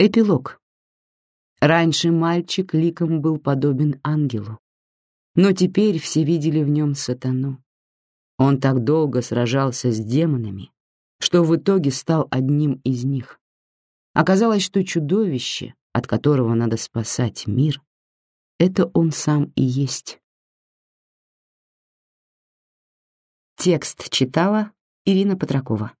Эпилог. Раньше мальчик ликом был подобен ангелу, но теперь все видели в нем сатану. Он так долго сражался с демонами, что в итоге стал одним из них. Оказалось, что чудовище, от которого надо спасать мир, это он сам и есть. Текст читала Ирина Патракова.